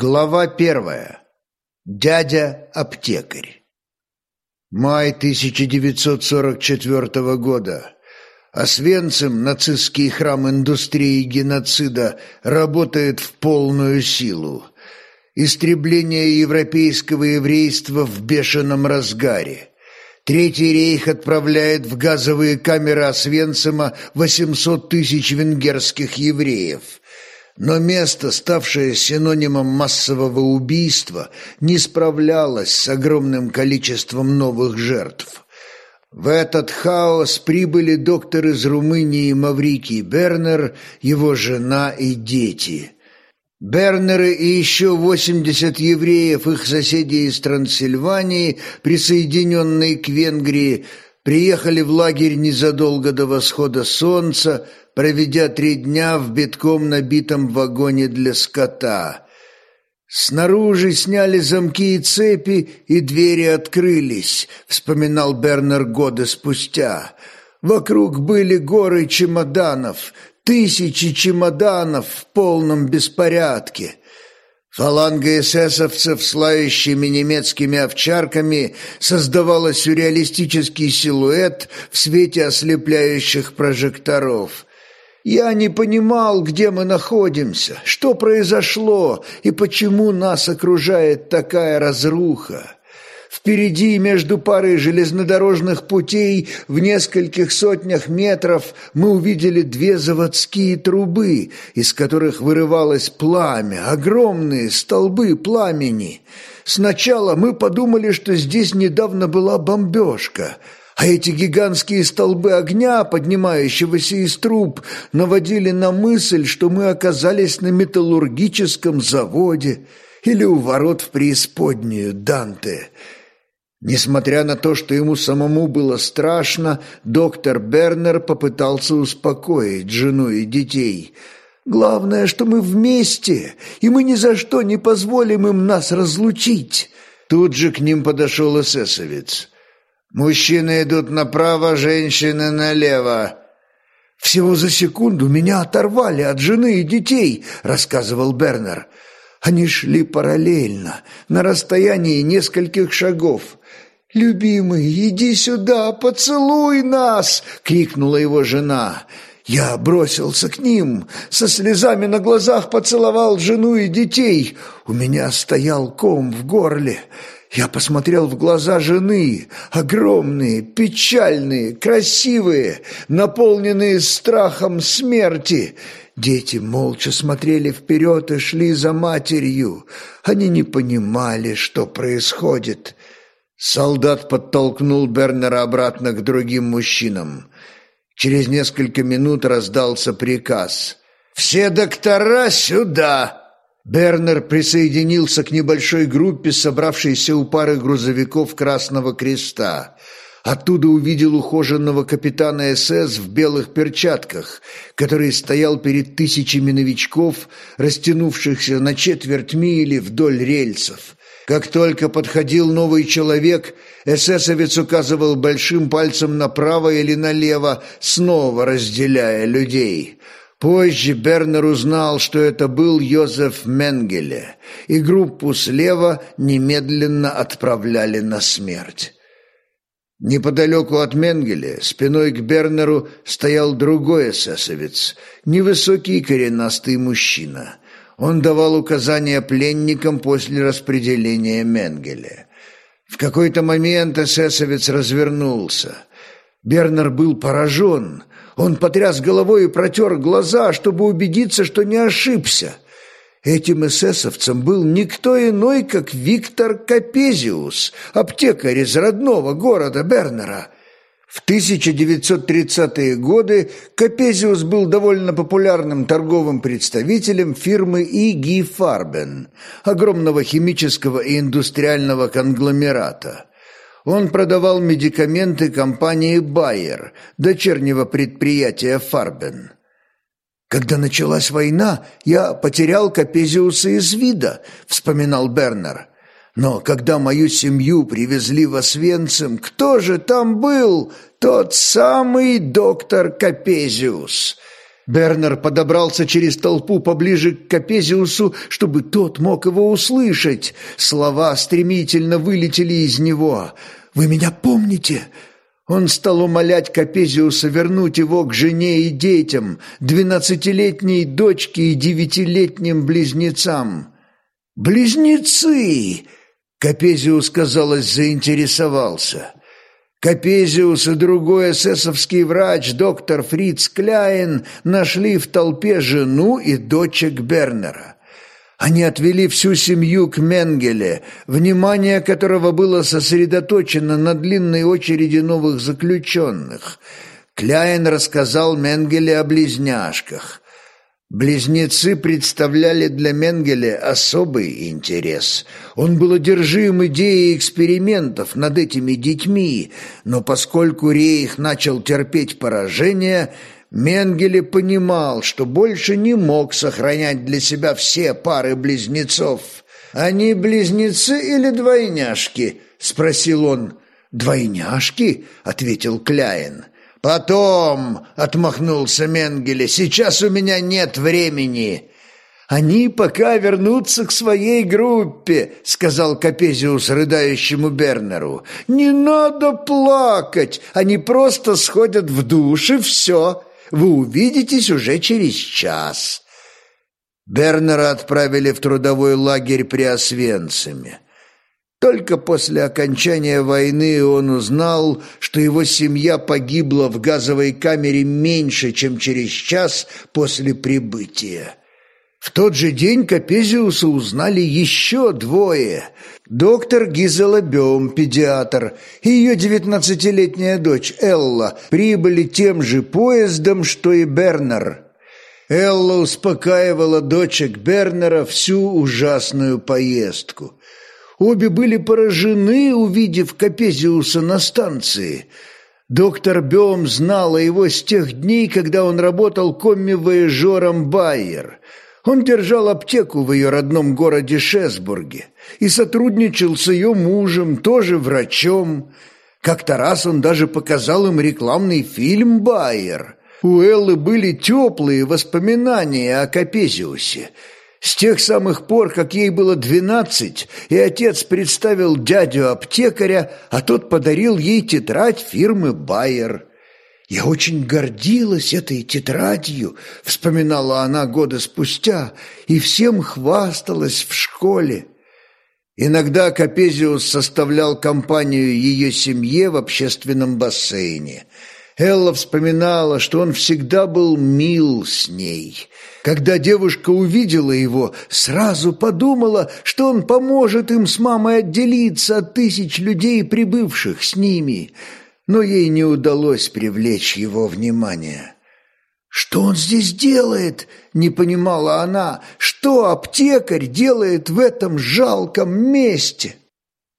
Глава первая. Дядя-аптекарь. Май 1944 года. Освенцим, нацистский храм индустрии геноцида, работает в полную силу. Истребление европейского еврейства в бешеном разгаре. Третий рейх отправляет в газовые камеры Освенцима 800 тысяч венгерских евреев – но место, ставшее синонимом массового убийства, не справлялось с огромным количеством новых жертв. В этот хаос прибыли доктор из Румынии Маврикий Бернер, его жена и дети. Бернеры и еще 80 евреев, их соседи из Трансильвании, присоединенные к Венгрии, приехали в лагерь незадолго до восхода солнца, проведя три дня в битком набитом вагоне для скота. «Снаружи сняли замки и цепи, и двери открылись», — вспоминал Бернер годы спустя. «Вокруг были горы чемоданов, тысячи чемоданов в полном беспорядке». Фаланга эсэсовцев с лающими немецкими овчарками создавала сюрреалистический силуэт в свете ослепляющих прожекторов. Я не понимал, где мы находимся, что произошло и почему нас окружает такая разруха. Впереди, между парой железнодорожных путей, в нескольких сотнях метров, мы увидели две заводские трубы, из которых вырывалось пламя, огромные столбы пламени. Сначала мы подумали, что здесь недавно была бомбежка – а эти гигантские столбы огня, поднимающегося из труб, наводили на мысль, что мы оказались на металлургическом заводе или у ворот в преисподнюю Данте. Несмотря на то, что ему самому было страшно, доктор Бернер попытался успокоить жену и детей. «Главное, что мы вместе, и мы ни за что не позволим им нас разлучить». Тут же к ним подошел эсэсовец. Мужчины идут направо, женщины налево. Всего за секунду меня оторвали от жены и детей, рассказывал Бернер. Они шли параллельно, на расстоянии нескольких шагов. «Любимый, иди сюда, поцелуй нас!» — крикнула его жена. Я бросился к ним, со слезами на глазах поцеловал жену и детей. У меня стоял ком в горле. Я посмотрел в глаза жены, огромные, печальные, красивые, наполненные страхом смерти. Дети молча смотрели вперед и шли за матерью. Они не понимали, что происходит. Солдат подтолкнул Бернера обратно к другим мужчинам. Через несколько минут раздался приказ. «Все доктора сюда!» Бернер присоединился к небольшой группе, собравшейся у пары грузовиков Красного Креста. Оттуда увидел ухоженного капитана СС в белых перчатках, который стоял перед тысячами новичков, растянувшихся на четверть мили вдоль рельсов. Как только подходил новый человек, эсэсовец указывал большим пальцем направо или налево, снова разделяя людей – Позже Бернер узнал, что это был Йозеф Менгеле, и группу слева немедленно отправляли на смерть. Неподалеку от Менгеле, спиной к Бернеру, стоял другой эсэсовец, невысокий коренастый мужчина. Он давал указания пленникам после распределения Менгеле. В какой-то момент эсэсовец развернулся. Бернер был поражен – он потряс головой и протер глаза, чтобы убедиться, что не ошибся. Этим эсэсовцем был никто иной, как Виктор Капезиус, аптекарь из родного города Бернера. В 1930-е годы Капезиус был довольно популярным торговым представителем фирмы И.Ги Фарбен, огромного химического и индустриального конгломерата. Он продавал медикаменты компании «Байер», дочернего предприятия «Фарбен». «Когда началась война, я потерял Капезиуса из вида», — вспоминал Бернер. «Но когда мою семью привезли в Освенцим, кто же там был? Тот самый доктор Капезиус». Бернер подобрался через толпу поближе к Капезиусу, чтобы тот мог его услышать. Слова стремительно вылетели из него. «Вы меня помните?» Он стал умолять Капезиуса вернуть его к жене и детям, двенадцатилетней дочке и девятилетним близнецам. «Близнецы!» Капезиус, казалось, заинтересовался. Капезиус и другой эсэсовский врач, доктор Фриц Кляйн, нашли в толпе жену и дочек Бернера. Они отвели всю семью к Менгеле, внимание которого было сосредоточено на длинной очереди новых заключенных. Кляйн рассказал Менгеле о близняшках. Близнецы представляли для Менгеле особый интерес. Он был одержим идеей экспериментов над этими детьми, но поскольку Рейх начал терпеть поражение, Менгеле понимал, что больше не мог сохранять для себя все пары близнецов. «Они близнецы или двойняшки?» — спросил он. «Двойняшки?» — ответил Кляйн. «Потом», — отмахнулся Менгеле, — «сейчас у меня нет времени». «Они пока вернутся к своей группе», — сказал Капезиус рыдающему Бернеру. «Не надо плакать, они просто сходят в душ и все. Вы увидитесь уже через час». Бернера отправили в трудовой лагерь при Освенциме. Только после окончания войны он узнал, что его семья погибла в газовой камере меньше, чем через час после прибытия. В тот же день Капезиуса узнали еще двое. Доктор Гизела Бем, педиатр, и ее девятнадцатилетняя дочь Элла прибыли тем же поездом, что и Бернер. Элла успокаивала дочек Бернера всю ужасную поездку. Обе были поражены, увидев Капезиуса на станции. Доктор Бем о его с тех дней, когда он работал комми-вояжером Байер. Он держал аптеку в ее родном городе Шесбурге и сотрудничал с ее мужем, тоже врачом. Как-то раз он даже показал им рекламный фильм «Байер». У Эллы были теплые воспоминания о Капезиусе – с тех самых пор, как ей было двенадцать, и отец представил дядю-аптекаря, а тот подарил ей тетрадь фирмы «Байер». «Я очень гордилась этой тетрадью», — вспоминала она года спустя, и всем хвасталась в школе. Иногда Капезиус составлял компанию ее семье в общественном бассейне. Элла вспоминала, что он всегда был мил с ней — когда девушка увидела его, сразу подумала, что он поможет им с мамой отделиться от тысяч людей, прибывших с ними. Но ей не удалось привлечь его внимание. «Что он здесь делает?» – не понимала она. «Что аптекарь делает в этом жалком месте?»